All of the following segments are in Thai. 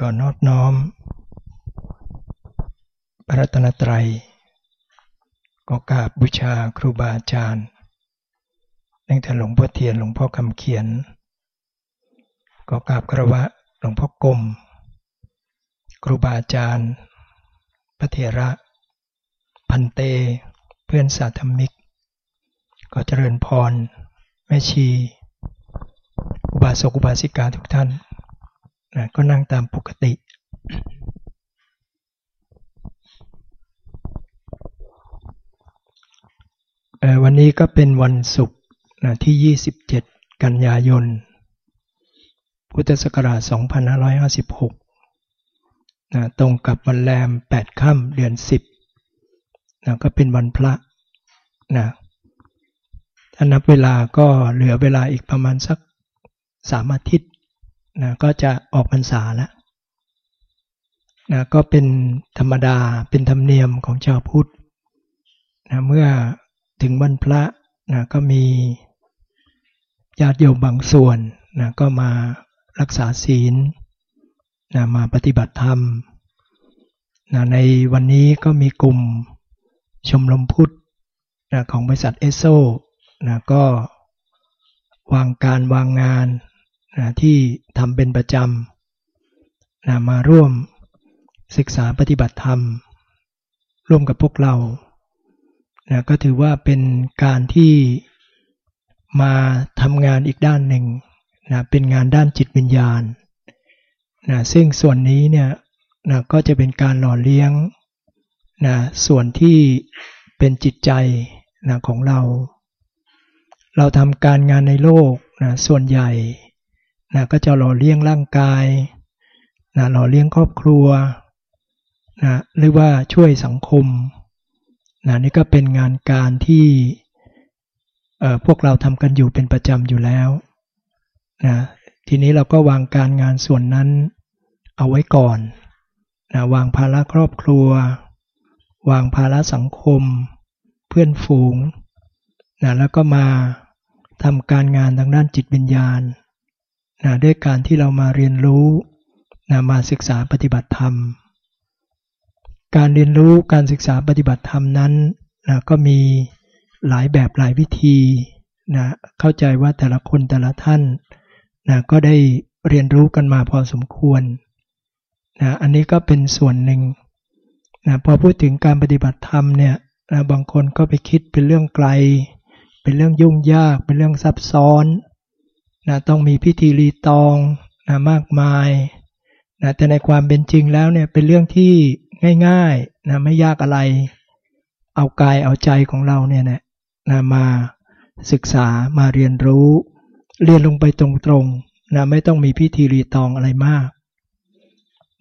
ก็นอบน้อม พระรัตนตรัย ก็กราบบูชาครูบาอาจารย์ตั้งแต่หลวงพ่อเทียนหลวงพ่อคำเขียน ก็กราบครวะหลวงพ่อกรมครูบาอาจารย์ พระเถระ พันเต เพื่อนสาธมิก ก็เจริญพร แม่ชี อุบาสกอุบาสิกาทุกท่าน นะก็นั่งตามปกติ วันนี้ก็เป็นวันศุกร์นะที่ 27 กันยายน พุทธศักราช 2556นะตรงกับวันแรม 8 ค่ำเดือน 10นะก็เป็นวันพระนะถ้านับเวลาก็เหลือเวลาอีกประมาณสักสามอาทิตย์ นะก็จะออกพรรษาแล้วนะก็เป็นธรรมดาเป็นธรรมเนียมของชาวพุทธนะเมื่อถึงวันพระนะก็มีญาติโยมบางส่วนนะก็มารักษาศีลนะมาปฏิบัติธรรมนะในวันนี้ก็มีกลุ่มชมรมพุทธนะของบริษัทเอสโซนะก็วางการวางงาน นะที่ทำเป็นประจำนะมาร่วมศึกษาปฏิบัติธรรม ร่วมกับพวกเรานะก็ถือว่าเป็นการที่มาทำงานอีกด้านหนึ่งนะเป็นงานด้านจิตวิญญาณนะซึ่งส่วนนี้เนี่ยนะก็จะเป็นการหล่อเลี้ยงนะส่วนที่เป็นจิตใจนะของเรา เราทำการงานในโลกนะส่วนใหญ่ นะก็จะหล่อเลี้ยงร่างกายนะหล่อเลี้ยงครอบครัวนะหรือว่าช่วยสังคมนะนี่ก็เป็นงานการที่พวกเราทำกันอยู่เป็นประจำอยู่แล้วนะทีนี้เราก็วางการงานส่วนนั้นเอาไว้ก่อนนะวางภาระครอบครัว วางภาระสังคม เพื่อนฝูงนะแล้วก็มาทำการงานทางด้านจิตวิญญาณ นะด้วยการที่เรามาเรียนรู้นะมาศึกษาปฏิบัติธรรม การเรียนรู้การศึกษาปฏิบัติธรรมนั้นนะก็มีหลายแบบหลายวิธีนะเข้าใจว่าแต่ละคนแต่ละท่านนะก็ได้เรียนรู้กันมาพอสมควรนะอันนี้ก็เป็นส่วนหนึ่งนะพอพูดถึงการปฏิบัติธรรมเนี่ยนะบางคนก็ไปคิดเป็นเรื่องไกล เป็นเรื่องยุ่งยาก เป็นเรื่องซับซ้อน นะต้องมีพิธีรีตองนะมากมายนะแต่ในความเป็นจริงแล้วเนี่ยเป็นเรื่องที่ง่ายๆนะไม่ยากอะไร เอากายเอาใจของเราเนี่ยนะนะมาศึกษามาเรียนรู้ เรียนลงไปตรงๆนะไม่ต้องมีพิธีรีตองอะไรมาก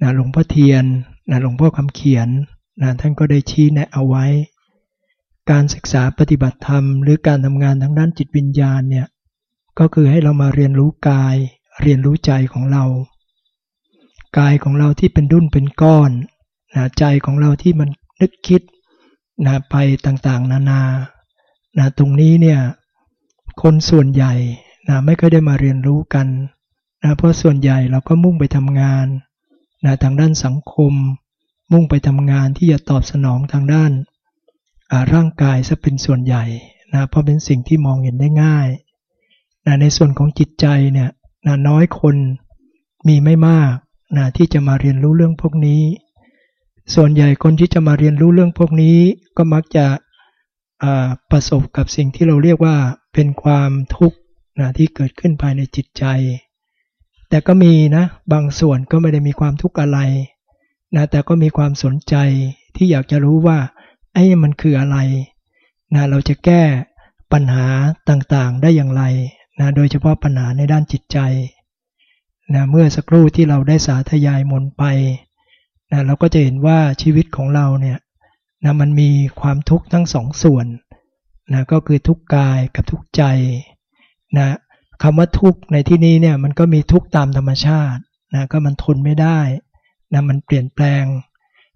นะหลวงพ่อเทียนนะหลวงพ่อคำเขียนนะท่านก็ได้ชี้แนะเอาไว้ การศึกษาปฏิบัติธรรม หรือการทำงานทางด้านจิตวิญญาณเนี่ย ก็คือให้เรามาเรียนรู้กาย เรียนรู้ใจของเรา กายของเราที่เป็นดุ้นเป็นก้อนนะใจของเราที่มันนึกคิดนะไปต่างๆ นานานะตรงนี้เนี่ยคนส่วนใหญ่นะไม่ค่อยได้มาเรียนรู้กันนะเพราะส่วนใหญ่เราก็มุ่งไปทำงานนะทางด้านสังคม มุ่งไปทำงานที่จะตอบสนองทางด้านร่างกายซะเป็นส่วนใหญ่นะเพราะเป็นสิ่งที่มองเห็นได้ง่าย นะในส่วนของจิตใจเนี่ยนะน้อยคนมีไม่มากนะที่จะมาเรียนรู้เรื่องพวกนี้ ส่วนใหญ่คนที่จะมาเรียนรู้เรื่องพวกนี้ ก็มักจะประสบกับสิ่งที่เราเรียกว่าเป็นความทุกข์นะที่เกิดขึ้นภายในจิตใจ แต่ก็มีนะบางส่วนก็ไม่ได้มีความทุกข์อะไรนะแต่ก็มีความสนใจที่อยากจะรู้ว่าไอ้มันคืออะไรนะเราจะแก้ปัญหาต่างๆได้อย่างไร นะโดยเฉพาะปัญหาในด้านจิตใจนะเมื่อสักครู่ที่เราได้สาธยายมนไปนะเราก็จะเห็นว่าชีวิตของเราเนี่ยนะมันมีความทุกข์ทั้งสองส่วนนะก็คือทุกกายกับทุกใจนะคำว่าทุกข์ในที่นี้เนี่ยมันก็มีทุกข์ตามธรรมชาตินะก็มันทนไม่ได้นะมันเปลี่ยนแปลง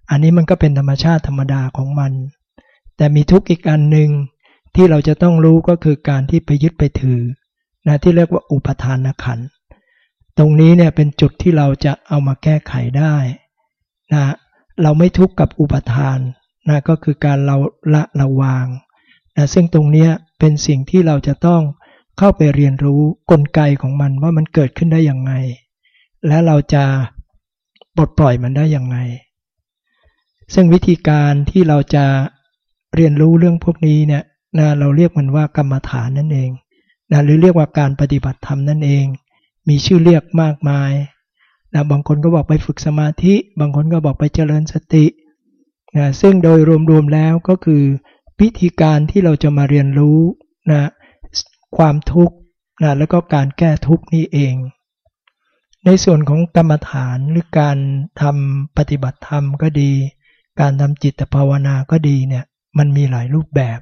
อันนี้มันก็เป็นธรรมชาติธรรมดาของมัน แต่มีทุกข์อีกอันหนึ่งที่เราจะต้องรู้ก็คือการที่ไปยึดไปถือ นะที่เรียกว่าอุปทานขัน ตรงนี้เนี่ยเป็นจุดที่เราจะเอามาแก้ไขได้นะเราไม่ทุกข์กับอุปทานนะก็คือการเราละระวางนะซึ่งตรงนี้เป็นสิ่งที่เราจะต้องเข้าไปเรียนรู้กลไกของมันว่ามันเกิดขึ้นได้อย่างไง และเราจะปลดปล่อยมันได้อย่างไง ซึ่งวิธีการที่เราจะเรียนรู้เรื่องพวกนี้เนี่ยนะเราเรียกมันว่ากรรมฐานนั่นเอง นะหรือเรียกว่าการปฏิบัติธรรมนั่นเอง มีชื่อเรียกมากมายนะบางคนก็บอกไปฝึกสมาธิ บางคนก็บอกไปเจริญสตินะซึ่งโดยรวมๆแล้วก็คือวิธีการที่เราจะมาเรียนรู้นะความทุกข์นะแล้วก็การแก้ทุกข์นี้เอง ในส่วนของกรรมฐานหรือการทำปฏิบัติธรรมก็ดี การทำจิตภาวนาก็ดีเนี่ยมันมีหลายรูปแบบ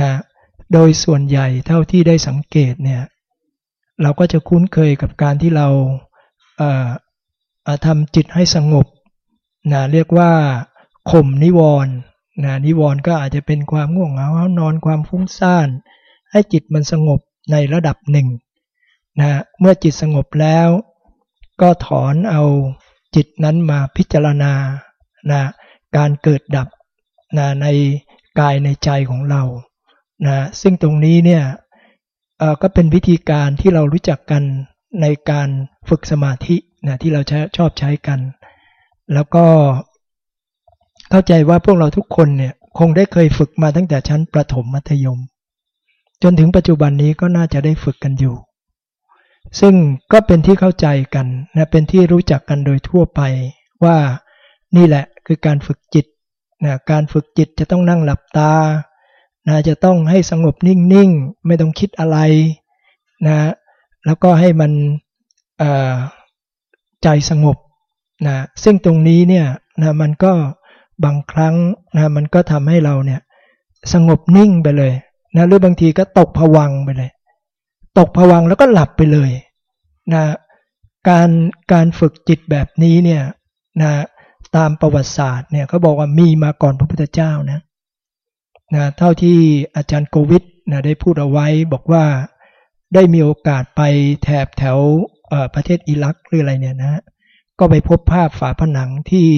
นะ โดยส่วนใหญ่เท่าที่ได้สังเกตเนี่ยเราก็จะคุ้นเคยกับการที่เราทำจิตให้สงบนะเรียกว่าข่มนิวรณ์นะนิวรณ์ก็อาจจะเป็นความง่วงเหงานอนความฟุ้งซ่าน ให้จิตมันสงบในระดับหนึ่งนะเมื่อจิตสงบแล้ว ก็ถอนเอาจิตนั้นมาพิจารณานะการเกิดดับนะในกายในใจของเรา นะซึ่งตรงนี้เนี่ยก็เป็นวิธีการที่เรารู้จักกันในการฝึกสมาธินะที่เราชอบใช้กัน แล้วก็เข้าใจว่าพวกเราทุกคนเนี่ยคงได้เคยฝึกมาตั้งแต่ชั้นประถมมัธยม จนถึงปัจจุบันนี้ก็น่าจะได้ฝึกกันอยู่ ซึ่งก็เป็นที่เข้าใจกันนะเป็นที่รู้จักกันโดยทั่วไปว่านี่แหละคือการฝึกจิตนะการฝึกจิตจะต้องนั่งหลับตา นะจะต้องให้สงบนิ่งๆ ไม่ต้องคิดอะไรนะแล้วก็ให้มันใจสงบนะซึ่งตรงนี้เนี่ยนะมันก็บางครั้งนะมันก็ทำให้เราเนี่ยสงบนิ่งไปเลยนะหรือบางทีก็ตกผวังไปเลย ตกผวังแล้วก็หลับไปเลยนะการการฝึกจิตแบบนี้เนี่ยนะตามประวัติศาสตร์เนี่ยเขาบอกว่ามีมาก่อนพระพุทธเจ้านะ นะเท่าที่อาจารย์โควิดนะได้พูดเอาไว้บอกว่าได้มีโอกาสไปแถบแถวประเทศอิรักหรืออะไรเนี่ยนะก็ไปพบภาพฝาผนังที่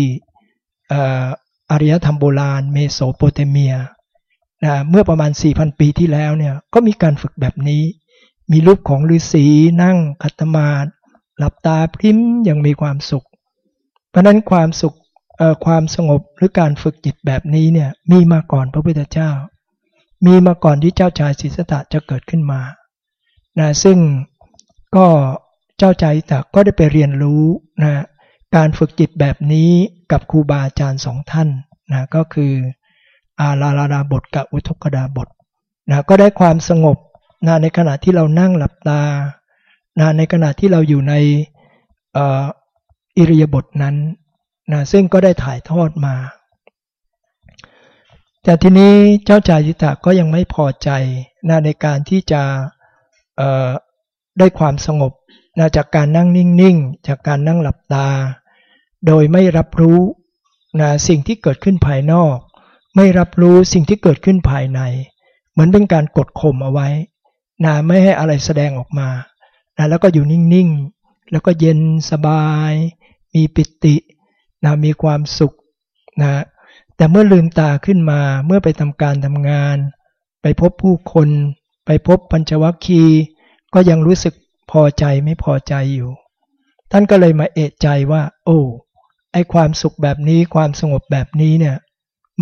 อารยธรรมโบราณเมโสโปเตเมียนะเมื่อประมาณ 4,000 ปีที่แล้วเนี่ยก็มีการฝึกแบบนี้ มีรูปของฤาษีนั่งคัตมาหลับตาพริ้มยังมีความสุข เพราะนั้นความสุข ความสงบหรือการฝึกจิตแบบนี้เนี่ยมีมาก่อนพระพุทธเจ้า มีมาก่อนที่เจ้าชายสิทธัตถะจะเกิดขึ้นมานะซึ่งก็เจ้าชายสิทธัตถะก็ได้ไปเรียนรู้นะการฝึกจิตแบบนี้กับครูบาอาจารย์สองท่านนะก็คืออาลาลาดาบทกับอุทกดาบทนะก็ได้ความสงบนะในขณะที่เรานั่งหลับตานะในขณะที่เราอยู่ในอิริยาบถนั้น นะซึ่งก็ได้ถ่ายทอดมา แต่ทีนี้เจ้าชายสิทธาก็ยังไม่พอใจนะในการที่จะได้ความสงบนะจากการนั่งนิ่งๆ จากการนั่งหลับตา โดยไม่รับรู้นะสิ่งที่เกิดขึ้นภายนอก ไม่รับรู้สิ่งที่เกิดขึ้นภายใน เหมือนเป็นการกดข่มเอาไว้นะไม่ให้อะไรแสดงออกมานะแล้วก็อยู่นิ่งๆ แล้วก็เย็นสบาย มีปิติ นะมีความสุขนะแต่เมื่อลืมตาขึ้นมาเมื่อไปทำการทำงาน ไปพบผู้คน ไปพบปัญจวัคคีย์ก็ยังรู้สึกพอใจไม่พอใจอยู่ ท่านก็เลยมาเอะใจว่า โอ้ไอความสุขแบบนี้ความสงบแบบนี้เนี่ย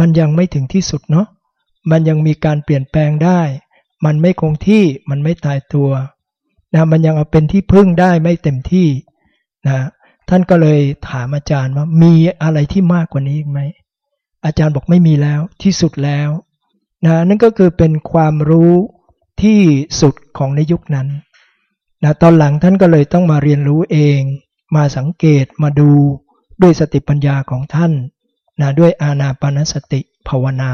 มันยังไม่ถึงที่สุดเนาะมันยังมีการเปลี่ยนแปลงได้ มันไม่คงที่มันไม่ตายตัวนะมันยังเอาเป็นที่พึ่งได้ไม่เต็มที่นะ ท่านก็เลยถามอาจารย์ว่ามีอะไรที่มากกว่านี้อีกไหม อาจารย์บอกไม่มีแล้วที่สุดแล้วนะนั่นก็คือเป็นความรู้ที่สุดของในยุคนั้นนะตอนหลังท่านก็เลยต้องมาเรียนรู้เอง มาสังเกตมาดูด้วยสติปัญญาของท่านนะด้วยอาณาปณสติภาวนา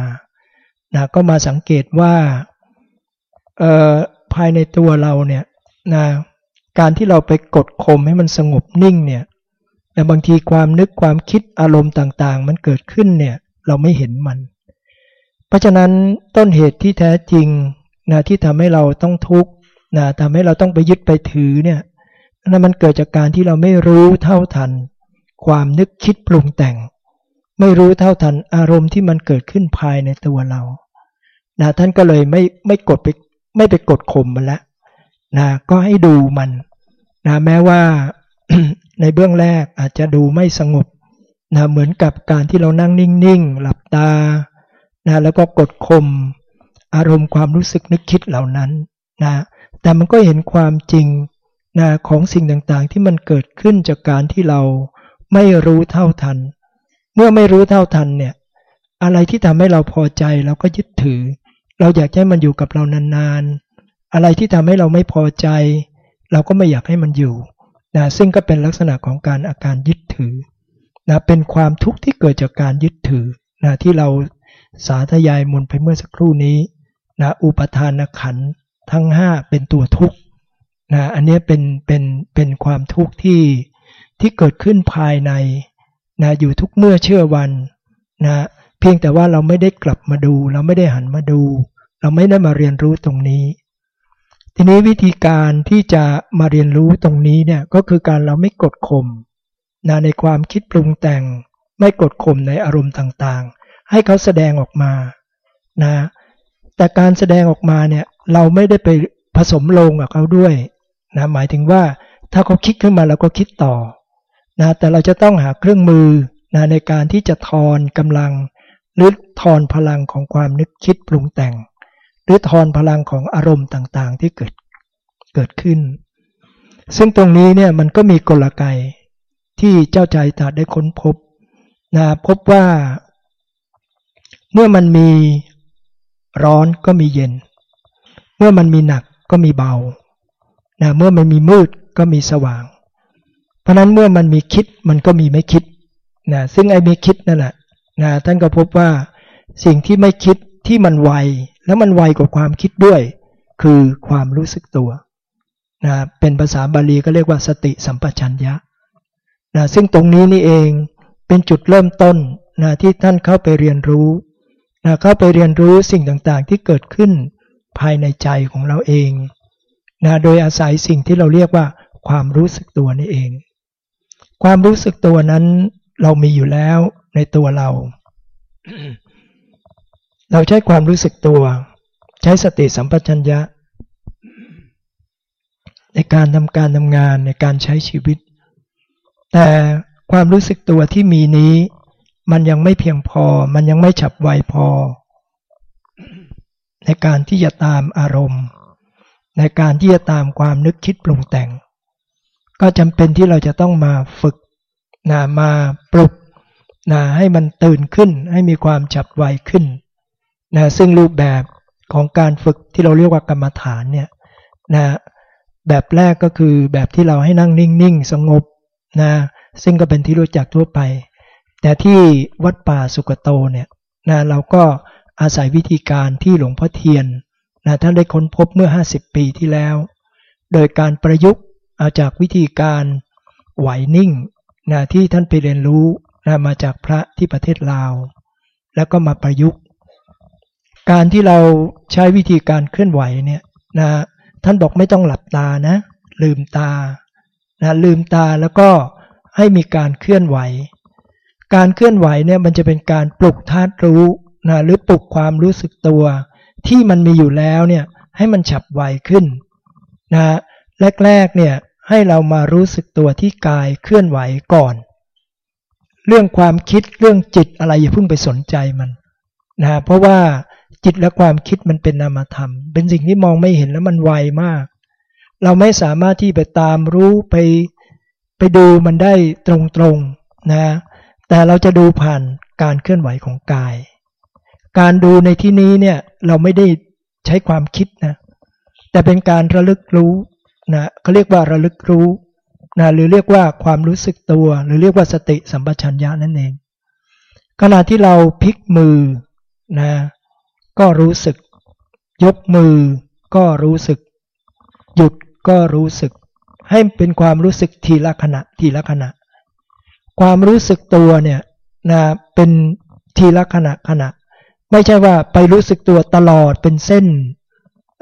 นะก็มาสังเกตว่าภายในตัวเราเนี่ยนะการที่เราไปกดข่มให้มันสงบนิ่งเนี่ย แต่บางทีความนึกความคิดอารมณ์ต่างๆ มันเกิดขึ้นเนี่ยเราไม่เห็นมัน เพราะฉะนั้นต้นเหตุที่แท้จริงนะที่ทำให้เราต้องทุกข์นะทำให้เราต้องไปยึดไปถือเนี่ยนั่นมันเกิดจากการที่เราไม่รู้เท่าทัน ความนึกคิดปรุงแต่ง ไม่รู้เท่าทันอารมณ์ที่มันเกิดขึ้นภายในตัวเรานะท่านก็เลยไม่ไม่กดไปไม่ไปกดข่มมันละนะก็ให้ดูมันนะแม้ว่า ในเบื้องแรกอาจจะดูไม่สงบนะเหมือนกับการที่เรานั่งนิ่งๆ หลับตานะแล้วก็กดข่มอารมณ์ความรู้สึกนึกคิดเหล่านั้นนะแต่มันก็เห็นความจริงนะของสิ่งต่างๆ ที่มันเกิดขึ้นจากการที่เราไม่รู้เท่าทัน เมื่อไม่รู้เท่าทันเนี่ยอะไรที่ทำให้เราพอใจเราก็ยึดถือ เราอยากให้มันอยู่กับเรานานๆ อะไรที่ทำให้เราไม่พอใจ เราก็ไม่อยากให้มันอยู่ นะซึ่งก็เป็นลักษณะของการอาการยึดถือนะเป็นความทุกข์ที่เกิดจากการยึดถือนะที่เราสาธยายมนไปเมื่อสักครู่นี้นะอุปทานขันทั้งห้าเป็นตัวทุกข์นะอันนี้เป็นเป็นเป็นความทุกข์ที่ที่เกิดขึ้นภายในนะอยู่ทุกเมื่อเชื่อวันนะเพียงแต่ว่าเราไม่ได้กลับมาดู เราไม่ได้หันมาดู เราไม่ได้มาเรียนรู้ตรงนี้ ทีนี้วิธีการที่จะมาเรียนรู้ตรงนี้เนี่ยก็คือการเราไม่กดข่มนะในความคิดปรุงแต่ง ไม่กดข่มในอารมณ์ต่างๆ ให้เขาแสดงออกมานะแต่การแสดงออกมาเนี่ยเราไม่ได้ไปผสมลงกับเขาด้วยนะหมายถึงว่าถ้าเขาคิดขึ้นมาเราก็คิดต่อนะแต่เราจะต้องหาเครื่องมือนะในการที่จะทอนกำลังหรือทอนพลังของความนึกคิดปรุงแต่ง หรือทอนพลังของอารมณ์ต่างๆ ที่เกิดเกิดขึ้น ซึ่งตรงนี้เนี่ยมันก็มีกลไกที่เจ้าใจตาได้ค้นพบนะพบว่า เมื่อมันมีร้อนก็มีเย็น เมื่อมันมีหนักก็มีเบานะเมื่อมันมีมืดก็มีสว่าง เพราะนั้นเมื่อมันมีคิดมันก็มีไม่คิดนะซึ่งไอ้ไมีคิดนั่นแหละนะท่านก็พบว่าสิ่งที่ไม่คิดที่มันไว แล้วมันไวกว่าความคิดด้วย คือความรู้สึกตัวนะเป็นภาษาบาลีก็เรียกว่าสติสัมปชัญญะนะซึ่งตรงนี้นี่เองเป็นจุดเริ่มต้นนะที่ท่านเข้าไปเรียนรู้นะเข้าไปเรียนรู้สิ่งต่างๆ ที่เกิดขึ้นภายในใจของเราเองนะโดยอาศัยสิ่งที่เราเรียกว่าความรู้สึกตัวนี่เอง ความรู้สึกตัวนั้นเรามีอยู่แล้วในตัวเรา เราใช้ความรู้สึกตัว ใช้สติสัมปชัญญะ ในการทำการทำงานในการใช้ชีวิต แต่ความรู้สึกตัวที่มีนี้ มันยังไม่เพียงพอ มันยังไม่ฉับไวพอ ในการที่จะตามอารมณ์ ในการที่จะตามความนึกคิดปรุงแต่ง ก็จำเป็นที่เราจะต้องมาฝึกนะมาปลุกนะให้มันตื่นขึ้น ให้มีความฉับไวขึ้น นะซึ่งรูปแบบของการฝึกที่เราเรียกว่ากรรมฐานเนี่ยนะแบบแรกก็คือแบบที่เราให้นั่งนิ่ง ๆ สงบนะซึ่งก็เป็นที่รู้จักทั่วไป แต่ที่วัดป่าสุกโตเนี่ยนะเราก็อาศัยวิธีการที่หลวงพ่อเทียนนะท่านได้ค้นพบเมื่อ 50 ปีที่แล้ว โดยการประยุกต์เอาจากวิธีการไหวนิ่งนะที่ท่านไปเรียนรู้นะมาจากพระที่ประเทศลาว แล้วก็มาประยุกต์ การที่เราใช้วิธีการเคลื่อนไหวเนี่ยนะท่านบอกไม่ต้องหลับตานะลืมตานะลืมตาแล้วก็ให้มีการเคลื่อนไหว การเคลื่อนไหวเนี่ยมันจะเป็นการปลุกธาตุรู้นะหรือปลุกความรู้สึกตัว ที่มันมีอยู่แล้วเนี่ยให้มันฉับไวขึ้นนะแรกๆเนี่ยให้เรามารู้สึกตัวที่กายเคลื่อนไหวก่อน เรื่องความคิดเรื่องจิตอะไรอย่าเพิ่งไปสนใจมันนะเพราะว่า จิตและความคิดมันเป็นนามธรรม เป็นสิ่งที่มองไม่เห็นแล้วมันไวมาก เราไม่สามารถที่ไปตามรู้ไปไปดูมันได้ตรงๆนะแต่เราจะดูผ่านการเคลื่อนไหวของกาย การดูในที่นี้เนี่ยเราไม่ได้ใช้ความคิดนะแต่เป็นการระลึกรู้นะเขาเรียกว่าระลึกรู้นะหรือเรียกว่าความรู้สึกตัว หรือเรียกว่าสติสัมปชัญญะนั่นเอง ขณะที่เราพลิกมือนะ ก็รู้สึก ยกมือ ก็รู้สึก หยุดก็รู้สึก ให้เป็นความรู้สึกทีละขณะทีละขณะ ความรู้สึกตัวเนี่ยนะเป็นทีละขณะขณะ ไม่ใช่ว่าไปรู้สึกตัวตลอดเป็นเส้น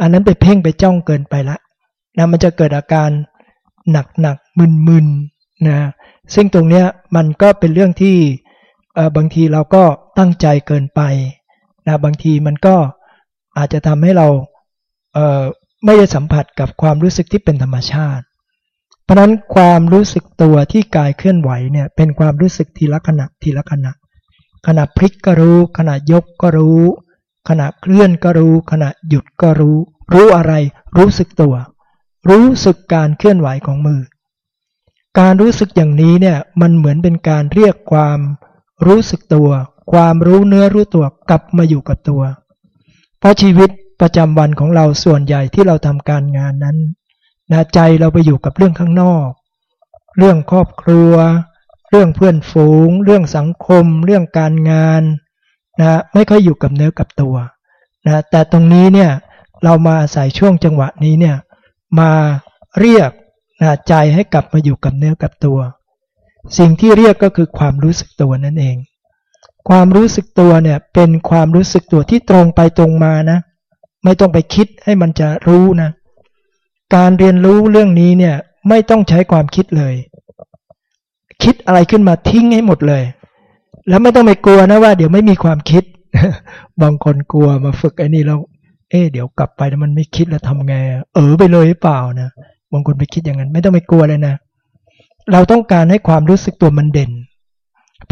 อันนั้นไปเพ่งไปจ้องเกินไปละนะมันจะเกิดอาการหนักหนักมึนมึนนะซึ่งตรงเนี้ยมันก็เป็นเรื่องที่บางทีเราก็ตั้งใจเกินไป นะบางทีมันก็อาจจะทำให้เราเไม่ได้สัมผัสกับความรู้สึกที่เป็นธรรมชาติ เพราะนั้นความรู้สึกตัวที่กายเคลื่อนไหวเนี่ยเป็นความรู้สึกทีละขณะทีละขณะ ขณะพลิกก็รู้ ขณะยกก็รู้ ขณะเคลื่อนก็รู้ ขณะหยุดก็รู้ รู้อะไรรู้สึกตัว รู้สึกการเคลื่อนไหวของมือ การรู้สึกอย่างนี้เนี่ยมันเหมือนเป็นการเรียกความรู้สึกตัว ความรู้เนื้อรู้ตัวกลับมาอยู่กับตัว เพราะชีวิตประจำวันของเราส่วนใหญ่ที่เราทำการงานนั้นนะใจเราไปอยู่กับเรื่องข้างนอก เรื่องครอบครัว เรื่องเพื่อนฝูง เรื่องสังคม เรื่องการงานนะไม่ค่อยอยู่กับเนื้อกับตัวนะแต่ตรงนี้เนี่ยเรามาอาศัยช่วงจังหวะนี้เนี่ยมาเรียกนะใจให้กลับมาอยู่กับเนื้อกับตัว สิ่งที่เรียกก็คือความรู้สึกตัวนั่นเอง ความรู้สึกตัวเนี่ยเป็นความรู้สึกตัวที่ตรงไปตรงมานะ ไม่ต้องไปคิดให้มันจะรู้นะ การเรียนรู้เรื่องนี้เนี่ยไม่ต้องใช้ความคิดเลย คิดอะไรขึ้นมาทิ้งให้หมดเลย แล้วไม่ต้องไปกลัวนะว่า เดี๋ยวไม่มีความคิด บางคนกลัวมาฝึกไอ้นี่แล้ว เอ๊เดี๋ยวกลับไปแล้วมันไม่คิดแล้วทำไงเออไปเลยหรือเปล่านะบางคนไปคิดอย่างนั้น ไม่ต้องไปกลัวเลยนะ เราต้องการให้ความรู้สึกตัวมันเด่น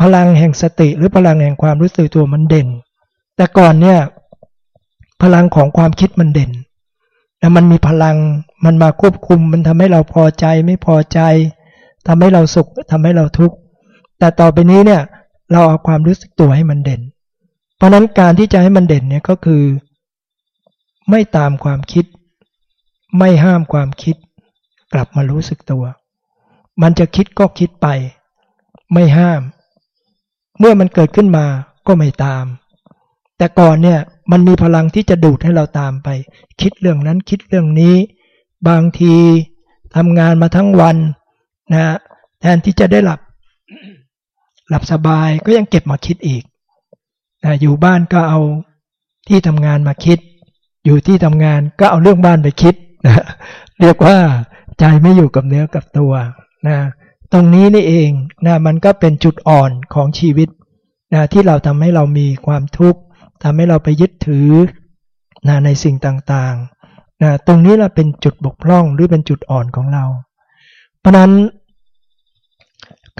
พลังแห่งสติหรือพลังแห่งความรู้สึกตัวมันเด่น แต่ก่อนเนี่ยพลังของความคิดมันเด่นนะมันมีพลังมันมาควบคุมมันทำให้เราพอใจไม่พอใจทำให้เราสุขทำให้เราทุกข์แต่ต่อไปนี้เนี่ยเราเอาความรู้สึกตัวให้มันเด่น เพราะนั้นการที่จะให้มันเด่นเนี่ยก็คือ ไม่ตามความคิด ไม่ห้ามความคิด กลับมารู้สึกตัว มันจะคิดก็คิดไป ไม่ห้าม เมื่อมันเกิดขึ้นมาก็ไม่ตาม แต่ก่อนเนี่ยมันมีพลังที่จะดูดให้เราตามไป คิดเรื่องนั้นคิดเรื่องนี้ บางทีทำงานมาทั้งวันนะแทนที่จะได้หลับ หลับสบายก็ยังเก็บมาคิดอีกนะอยู่บ้านก็เอาที่ทำงานมาคิด อยู่ที่ทำงานก็เอาเรื่องบ้านไปคิดนะเรียกว่าใจไม่อยู่กับเนื้อกับตัวนะ ตรงนี้นี่เองนะมันก็เป็นจุดอ่อนของชีวิตนะที่เราทำให้เรามีความทุกข์ทำให้เราไปยึดถือนะในสิ่งต่างๆนะตรงนี้เราเป็นจุดบกพร่องหรือเป็นจุดอ่อนของเรา เพราะนั้น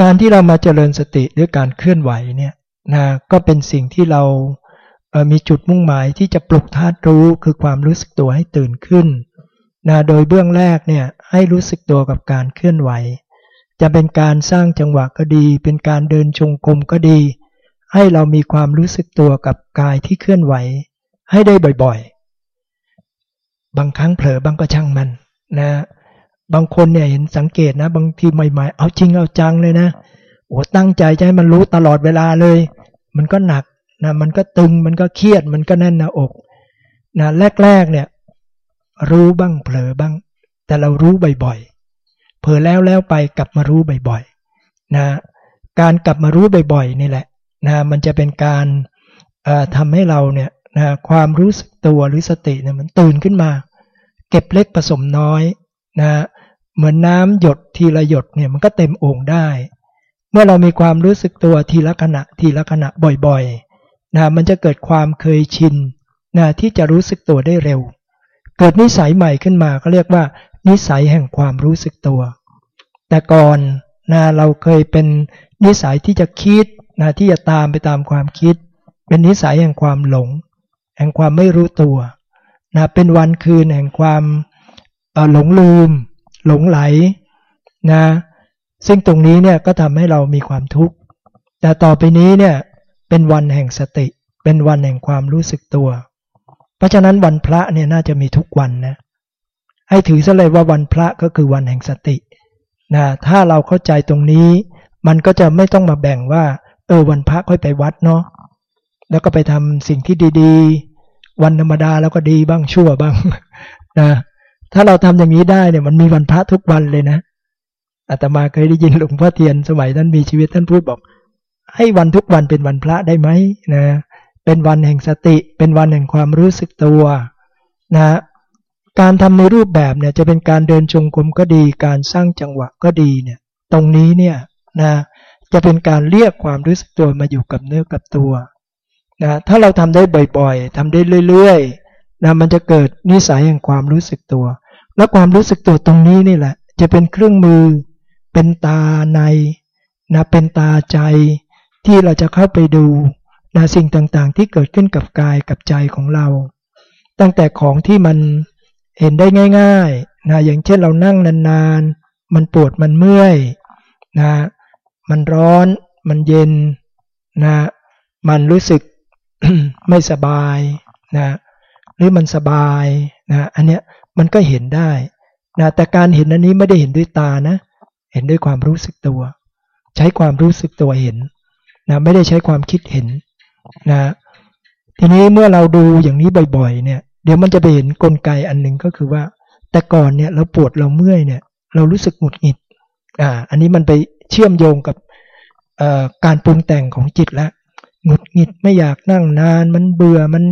การที่เรามาเจริญสติด้วยการเคลื่อนไหวเนี่ยนะก็เป็นสิ่งที่เรามีจุดมุ่งหมายที่จะปลุกธาตุรู้คือความรู้สึกตัวให้ตื่นขึ้นนะโดยเบื้องแรกเนี่ยให้รู้สึกตัวกับการเคลื่อนไหว จะเป็นการสร้างจังหวะก็ดี เป็นการเดินจงกรมก็ดี ให้เรามีความรู้สึกตัวกับกายที่เคลื่อนไหว ให้ได้บ่อยๆ บางครั้งเผลอบางก็ช่างมันนะบางคนเนี่ยเห็นสังเกตนะ บางทีใหม่ ๆ เอาจริงเอาจังเลยนะโอ้ตั้งใจจะให้มันรู้ตลอดเวลาเลย มันก็หนักนะมันก็ตึงมันก็เครียดมันก็แน่นหน้าอกนะแรกๆเนี่ย รู้บ้างเผลอบ้าง แต่เรารู้บ่อยๆ เผลอแล้วแล้วไปกลับมารู้บ่อยๆนะการกลับมารู้บ่อยๆนี่แหละนะมันจะเป็นการทำให้เราเนี่ยนะความรู้สึกตัวหรือสติเนี่ยมันตื่นขึ้นมา เก็บเล็กผสมน้อยนะเหมือนน้ำหยดทีละหยดเนี่ยมันก็เต็มโอ่งได้ เมื่อเรามีความรู้สึกตัวทีละขณะทีละขณะบ่อยๆนะมันจะเกิดความเคยชินนะที่จะรู้สึกตัวได้เร็ว เกิดนิสัยใหม่ขึ้นมาก็เรียกว่า นิสัยแห่งความรู้สึกตัว แต่ก่อนนะเราเคยเป็นนิสัยที่จะคิดนะที่จะตามไปตามความคิด เป็นนิสัยแห่งความหลง แห่งความไม่รู้ตัวนะเป็นวันคืนแห่งความหลงลืม หลงไหลนะซึ่งตรงนี้เนี่ยก็ทำให้เรามีความทุกข์แต่ต่อไปนี้เนี่ยเป็นวันแห่งสติ เป็นวันแห่งความรู้สึกตัว เพราะฉะนั้นวันพระเนี่ยน่าจะมีทุกวันนะ ให้ถือซะเลยว่าวันพระก็คือวันแห่งสตินะถ้าเราเข้าใจตรงนี้ มันก็จะไม่ต้องมาแบ่งว่า เออวันพระค่อยไปวัดเนาะแล้วก็ไปทำสิ่งที่ดีๆ วันธรรมดาแล้วก็ดีบ้างชั่วบ้างนะถ้าเราทำอย่างนี้ได้เนี่ยมันมีวันพระทุกวันเลยนะอาตมาเคยได้ยินหลวงพ่อเทียนสมัยท่านมีชีวิตท่านพูดบอก ให้วันทุกวันเป็นวันพระได้ไหมนะเป็นวันแห่งสติ เป็นวันแห่งความรู้สึกตัวนะ การทำในรูปแบบเนี่ยจะเป็นการเดินจงกรมก็ดี การสร้างจังหวะก็ดีเนี่ย ตรงนี้เนี่ยนะจะเป็นการเรียกความรู้สึกตัวมาอยู่กับเนื้อกับตัวนะถ้าเราทำได้บ่อยๆทำได้เรื่อยๆนะมันจะเกิดนิสัยแห่งความรู้สึกตัว และความรู้สึกตัวตรงนี้นี่แหละ จะเป็นเครื่องมือ เป็นตาในนะเป็นตาใจที่เราจะเข้าไปดูนะสิ่งต่างๆ ที่เกิดขึ้นกับกายกับใจของเรา ตั้งแต่ของที่มัน เห็นได้ง่ายๆนะอย่างเช่นเรานั่งนานๆ มันปวดมันเมื่อยนะมันร้อนมันเย็นนะมันรู้สึกไม่สบายนะหรือมันสบายนะอันเนี้ยมันก็เห็นได้นะแต่การเห็นอันนี้ไม่ได้เห็นด้วยตานะ เห็นด้วยความรู้สึกตัว ใช้ความรู้สึกตัวเห็นนะไม่ได้ใช้ความคิดเห็นนะทีนี้เมื่อเราดูอย่างนี้บ่อย ๆ เนี่ย เดี๋ยวมันจะไปเห็นนกลไกอันหนึ่งก็คือว่า แต่ก่อนเนี่ยเราปวดเราเมื่อยเนี่ย เรารู้สึกหงุดหงิด อ่า อันนี้มันไปเชื่อมโยงกับการปรุงแต่งของจิตแล้วหงุดหงิดไม่อยากนั่งนาน มันเบื่อมัน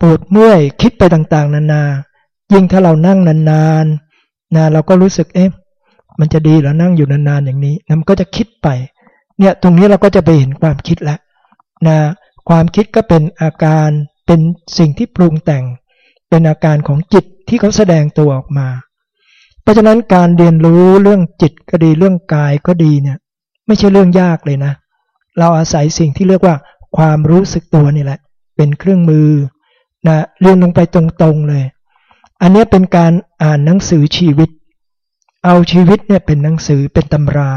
ปวดเมื่อยคิดไปต่างๆ นานา ยิ่งถ้าเรานั่งนานๆนะเราก็รู้สึกเอ๊ะมันจะดีหรอนั่งอยู่นานๆอย่างนี้นะมันก็จะคิดไป เนี่ยตรงนี้เราก็จะไปเห็นความคิดแล้วนะความคิดก็เป็นอาการ เป็นสิ่งที่ปรุงแต่ง เป็นอาการของจิตที่เขาแสดงตัวออกมา เพราะฉะนั้นการเรียนรู้เรื่องจิตก็ดีเรื่องกายก็ดีเนี่ยไม่ใช่เรื่องยากเลยนะ เราอาศัยสิ่งที่เรียกว่าความรู้สึกตัวนี่แหละ เป็นเครื่องมือนะเรียนลงไปตรงๆเลย อันนี้เป็นการอ่านหนังสือชีวิต เอาชีวิตเนี่ยเป็นหนังสือเป็นตำรา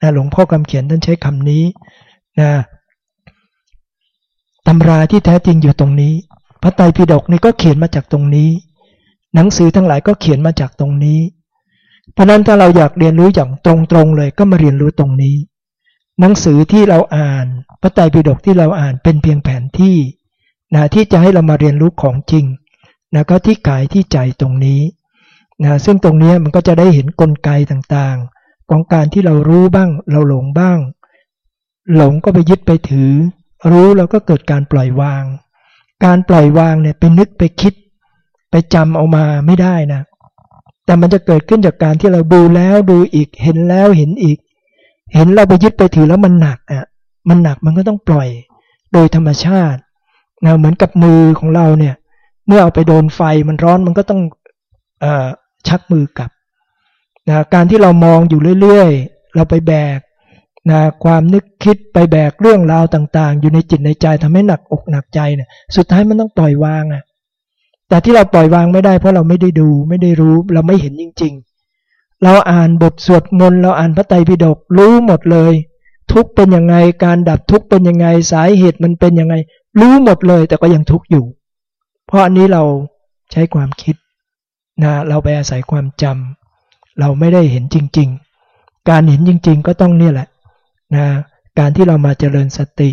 นะหลวงพ่อคำเขียนท่านใช้คำนี้นะ ตำราที่แท้จริงอยู่ตรงนี้ พระไตรปิฎกนี่ก็เขียนมาจากตรงนี้ หนังสือทั้งหลายก็เขียนมาจากตรงนี้ เพราะนั้นถ้าเราอยากเรียนรู้อย่างตรงๆเลยก็มาเรียนรู้ตรงนี้ หนังสือที่เราอ่าน พระไตรปิฎกที่เราอ่านเป็นเพียงแผนที่นะที่จะให้เรามาเรียนรู้ของจริงนะก็ที่กายที่ใจตรงนี้นะซึ่งตรงนี้มันก็จะได้เห็นนกลไกต่างๆ ของการที่เรารู้บ้าง เราหลงบ้าง หลงก็ไปยึดไปถือ รู้แล้วก็เกิดการปล่อยวาง การปล่อยวางเนี่ยไปนึกไปคิด ไปจำเอามาไม่ได้นะ แต่มันจะเกิดขึ้นจากการที่เราดูแล้วดูอีกเห็นแล้วเห็นอีก เห็นเราไปยึดไปถือแล้วมันหนักอะมันหนักมันก็ต้องปล่อยโดยธรรมชาตินะเหมือนกับมือของเราเนี่ย เมื่อเอาไปโดนไฟมันร้อนมันก็ต้องอชักมือกลับนะการที่เรามองอยู่เรื่อยๆ เราไปแบก นะความนึกคิดไปแบกเรื่องราวต่าง ๆ อยู่ในจิตในใจทำให้หนักอกหนักใจเนี่ยสุดท้ายมันต้องปล่อยวางอะ่ะแต่ที่เราปล่อยวางไม่ได้เพราะเราไม่ได้ดูไม่ได้รู้เราไม่เห็นจริง ๆ เราอ่านบทสวดมนต์เราอ่านพระไตรปิฎกรู้หมดเลย ทุกเป็นยังไงการดับทุกเป็นยังไงสาเหตุมันเป็นยังไง รู้หมดเลยแต่ก็ยังทุกอยู่ เพราะอันนี้เราใช้ความคิดนะเราไปอาศัยความจำเราไม่ได้เห็นจริง ๆ การเห็นจริง ๆ ก็ต้องนี่แหละ นะการที่เรามาเจริญสติ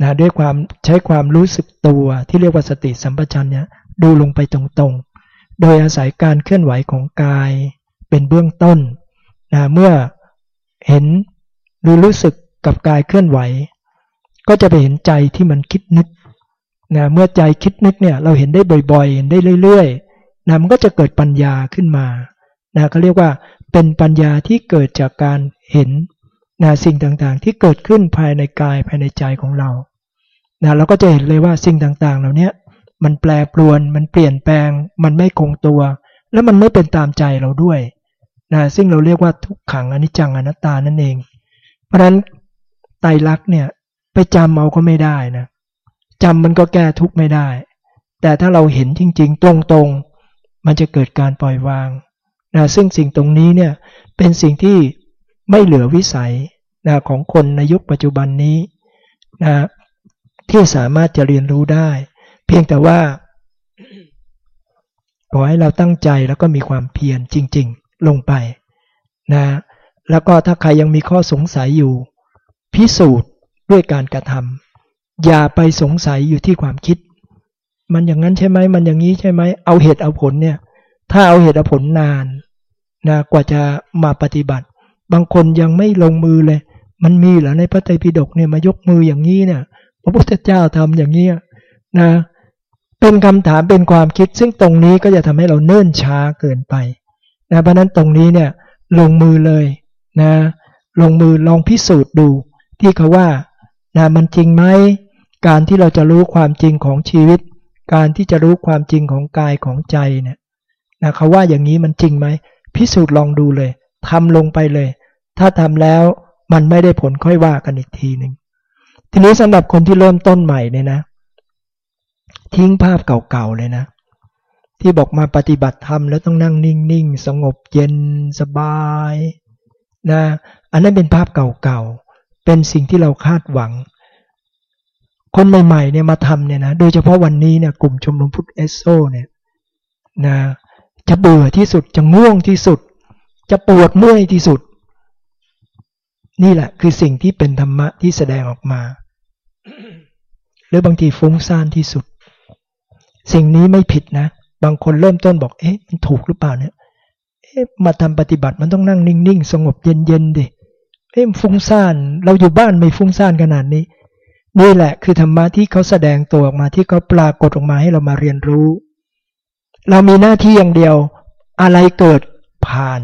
นะด้วยความใช้ความรู้สึกตัวที่เรียกว่าสติสัมปชัญญะดูลงไปตรงๆ โดยอาศัยการเคลื่อนไหวของกายเป็นเบื้องต้นนะเมื่อเห็นหรือรู้สึกกับกายเคลื่อนไหว ก็จะไปเห็นใจที่มันคิดนึกนะเมื่อใจคิดนึกเนี่ยเราเห็นได้บ่อยๆ เห็นได้เรื่อยๆนะมันก็จะเกิดปัญญาขึ้นมานะเขาเรียกว่าเป็นปัญญาที่เกิดจากการเห็น นะสิ่งต่างๆ ที่เกิดขึ้นภายในกายภายในใจของเรานะเราก็จะเห็นเลยว่าสิ่งต่างๆ เหล่านี้มันแปรปรวน มันเปลี่ยนแปลง มันไม่คงตัว แล้วมันไม่เป็นตามใจเราด้วยนะซึ่งเราเรียกว่าทุกขังอนิจจังอนัตตานั่นเอง เพราะฉะนั้นไตรลักษณ์เนี่ยไปจำเอาก็ไม่ได้นะจำมันก็แก้ทุกข์ไม่ได้ แต่ถ้าเราเห็นจริง ๆ ตรงๆ มันจะเกิดการปล่อยวางนะซึ่งสิ่งตรงนี้เนี่ยเป็นสิ่งที่ ไม่เหลือวิสัยนะของคนในยุคปัจจุบันนี้นะที่สามารถจะเรียนรู้ได้ เพียงแต่ว่าขอให้เราตั้งใจแล้วก็มีความเพียรจริง ๆ ลงไปนะแล้วก็ถ้าใครยังมีข้อสงสัยอยู่ พิสูจน์ด้วยการกระทำอย่าไปสงสัยอยู่ที่ความคิด มันอย่างนั้นใช่ไหมมันอย่างนี้ใช่ไหมเอาเหตุเอาผลเนี่ย ถ้าเอาเหตุเอาผลนานนะกว่าจะมาปฏิบัติ บางคนยังไม่ลงมือเลย มันมีเหรอในพระไตรปิฎกเนี่ยมายกมืออย่างนี้เนี่ย พระพุทธเจ้าทำอย่างนี้นะ เป็นคำถามเป็นความคิด ซึ่งตรงนี้ก็จะทำให้เราเนิ่นช้าเกินไปนะเพราะนั้นตรงนี้เนี่ยลงมือเลยนะ ลงมือลองพิสูจน์ดู ที่เขาว่านะมันจริงไหมการที่เราจะรู้ความจริงของชีวิต การที่จะรู้ความจริงของกายของใจเนี่ยนะเขาว่าอย่างนี้มันจริงไหมพิสูจน์ลองดูเลยทำลงไปเลย ถ้าทำแล้วมันไม่ได้ผลค่อยว่ากันอีกทีหนึ่งทีนี้สำหรับคนที่เริ่มต้นใหม่เนี่ยนะ ทิ้งภาพเก่าๆเลยนะ ที่บอกมาปฏิบัติธรรมแล้วต้องนั่งนิ่งๆ สงบเย็นสบายนะอันนั้นเป็นภาพเก่าๆ เป็นสิ่งที่เราคาดหวัง คนใหม่ๆเนี่ยมาทำเนี่ยนะโดยเฉพาะวันนี้เนี่ยกลุ่มชมรมพุทธเอสโซเนี่ยนะจะเบื่อที่สุดจะง่วงที่สุด จะปวดเมื่อยที่สุด นี่แหละคือสิ่งที่เป็นธรรมะที่แสดงออกมา หรือบางทีฟุ้งซ่านที่สุด สิ่งนี้ไม่ผิดนะ บางคนเริ่มต้นบอก เอ๊ะมันถูกหรือเปล่าเนี่ยเอ๊ะมาทำปฏิบัติมันต้องนั่งนิ่งๆ สงบเย็นๆดิเอ๊ะฟุ้งซ่าน เราอยู่บ้านไม่ฟุ้งซ่านขนาดนี้ นี่แหละคือธรรมะที่เขาแสดงตัวออกมาที่เขาปรากฏออกมาให้เรามาเรียนรู้ เรามีหน้าที่อย่างเดียว อะไรเกิดผ่าน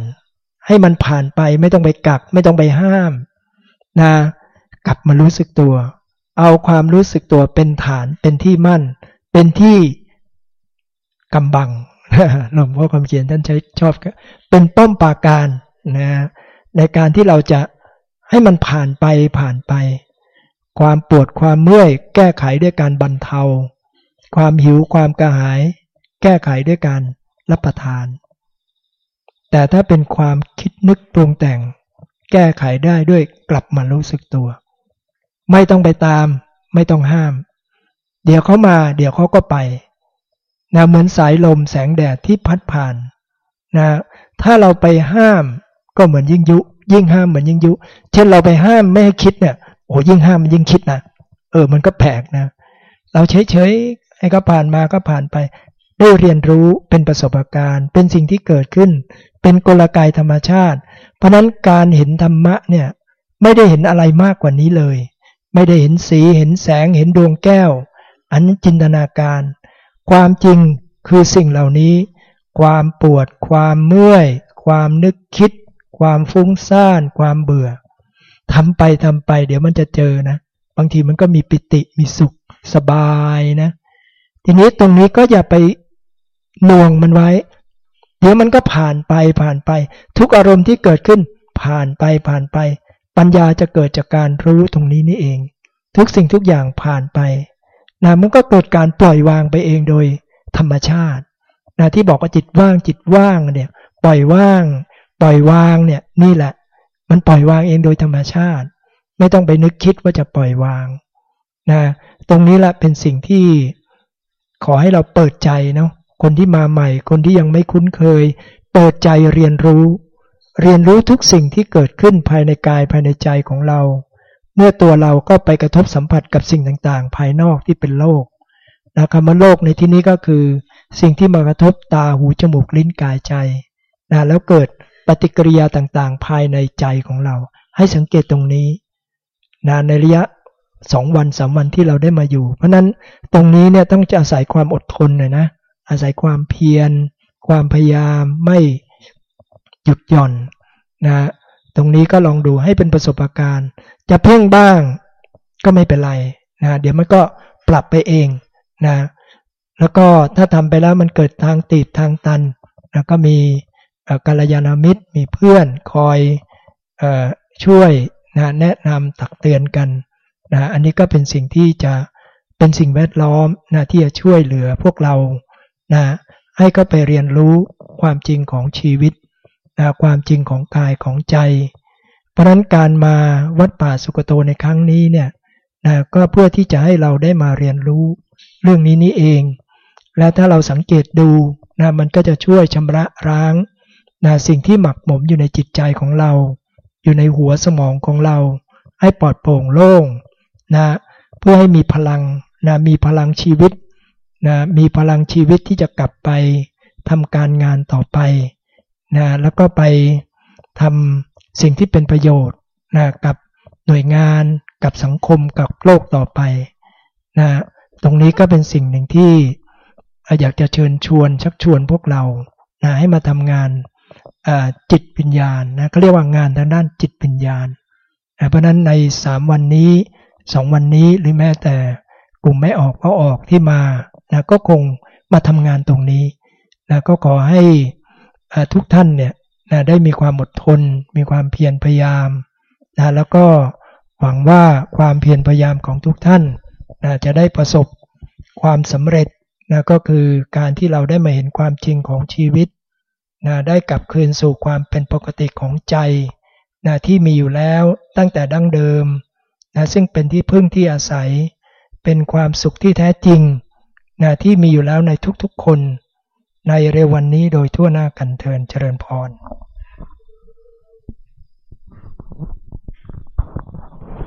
ให้มันผ่านไปไม่ต้องไปกัก ไม่ต้องไปห้าม นะกลับมารู้สึกตัว เอาความรู้สึกตัวเป็นฐานเป็นที่มั่น เป็นที่กำบังหลวงพ่อคำเขียนท่านใช้ชอบเป็นป้อมปาการนะในการที่เราจะให้มันผ่านไปผ่านไป ความปวดความเมื่อยแก้ไขด้วยการบรรเทา ความหิวความกระหาย แก้ไขด้วยการรับประทาน แต่ถ้าเป็นความคิดนึกปรุงแต่ง แก้ไขได้ด้วยกลับมารู้สึกตัว ไม่ต้องไปตาม ไม่ต้องห้าม เดี๋ยวเขามา เดี๋ยวเขาก็ไปนะเหมือนสายลมแสงแดดที่พัดผ่านนะถ้าเราไปห้ามก็เหมือนยิ่งยุ ยิ่งห้ามเหมือนยิ่งยุ เช่นเราไปห้ามไม่ให้คิดเนี่ยโอ้ยิ่งห้ามมันยิ่งคิดนะเออ มันก็แปลกนะ เราเฉยๆให้ก็ผ่านมาก็ผ่านไป ได้เรียนรู้เป็นประสบการณ์ เป็นสิ่งที่เกิดขึ้น เป็นกลไกธรรมชาติ เพราะนั้นการเห็นธรรมะเนี่ยไม่ได้เห็นอะไรมากกว่านี้เลย ไม่ได้เห็นสีเห็นแสงเห็นดวงแก้ว อันจินตนาการ ความจริงคือสิ่งเหล่านี้ ความปวด ความเมื่อย ความนึกคิด ความฟุ้งซ่าน ความเบื่อทำไปทำไป เดี๋ยวมันจะเจอนะ บางทีมันก็มีปิติมีสุขสบายนะ ทีนี้ตรงนี้ก็อย่าไปน่วงมันไว้ เดี๋ยวมันก็ผ่านไปผ่านไป ทุกอารมณ์ที่เกิดขึ้น ผ่านไปผ่านไป ปัญญาจะเกิดจากการรู้ตรงนี้นี่เอง ทุกสิ่งทุกอย่างผ่านไปนะมันก็เกิดการปล่อยวางไปเองโดยธรรมชาตินะที่บอกว่าจิตว่างจิตว่างเนี่ยปล่อยว่าง ปล่อยวางเนี่ยนี่แหละ มันปล่อยวางเองโดยธรรมชาติ ไม่ต้องไปนึกคิดว่าจะปล่อยวางนะตรงนี้แหละเป็นสิ่งที่ขอให้เราเปิดใจเนาะ คนที่มาใหม่ คนที่ยังไม่คุ้นเคย เปิดใจเรียนรู้ เรียนรู้ทุกสิ่งที่เกิดขึ้นภายในกายภายในใจของเรา เมื่อตัวเราก็ไปกระทบสัมผัสกับสิ่งต่างๆ ภายนอกที่เป็นโลกนะคำว่าโลกในที่นี้ก็คือ สิ่งที่มากระทบตาหูจมูกลิ้นกายใจนะแล้วเกิดปฏิกิริยาต่างๆ ภายในใจของเรา ให้สังเกตตรงนี้นะในระยะสองวันสามวันที่เราได้มาอยู่ เพราะนั้นตรงนี้เนี่ยต้องจะอาศัยความอดทนหน่อยนะ อาศัยความเพียร ความพยายามไม่หยุดหย่อนนะตรงนี้ก็ลองดูให้เป็นประสบการณ์ จะเพ่งบ้างก็ไม่เป็นไรนะเดี๋ยวมันก็ปรับไปเองนะแล้วก็ถ้าทำไปแล้วมันเกิดทางติดทางตันนะก็มีกัลยาณมิตรมีเพื่อนคอยอช่วยนะแนะนำตักเตือนกันนะอันนี้ก็เป็นสิ่งที่จะเป็นสิ่งแวดล้อมนะที่จะช่วยเหลือพวกเรา นะให้ก็ไปเรียนรู้ความจริงของชีวิตนะความจริงของกายของใจ เพราะนั้นการมาวัดป่าสุกโตในครั้งนี้เนี่ยนะก็เพื่อที่จะให้เราได้มาเรียนรู้เรื่องนี้นี่เอง และถ้าเราสังเกตดูนะมันก็จะช่วยชำระร้างนะสิ่งที่หมักหมมอยู่ในจิตใจของเรา อยู่ในหัวสมองของเรา ให้ปลอดโปร่งโล่งนะเพื่อให้มีพลังนะมีพลังชีวิต นะมีพลังชีวิตที่จะกลับไปทำการงานต่อไปนะแล้วก็ไปทำสิ่งที่เป็นประโยชน์นะกับหน่วยงานกับสังคมกับโลกต่อไปนะตรงนี้ก็เป็นสิ่งหนึ่งที่อยากจะเชิญชวนชักชวนพวกเรานะให้มาทำงานจิตวิญญาณนะเขาเรียกว่างานทางด้านจิตวิญญาณนะเพราะนั้นในสามวันนี้สองวันนี้หรือแม้แต่กลุ่มไม่ออกก็ออกที่มา นะก็คงมาทำงานตรงนี้นะก็ขอให้ทุกท่านเนี่ยนะได้มีความอดทน มีความเพียรพยายามนะแล้วก็หวังว่าความเพียรพยายามของทุกท่านนะจะได้ประสบความสำเร็จนะก็คือการที่เราได้มาเห็นความจริงของชีวิตนะได้กลับคืนสู่ความเป็นปกติของใจนะที่มีอยู่แล้วตั้งแต่ดั้งเดิมนะซึ่งเป็นที่พึ่งที่อาศัย เป็นความสุขที่แท้จริง นะที่มีอยู่แล้วในทุกๆคน ในเร็ววันนี้โดยทั่วหน้ากันเทินเจริญพร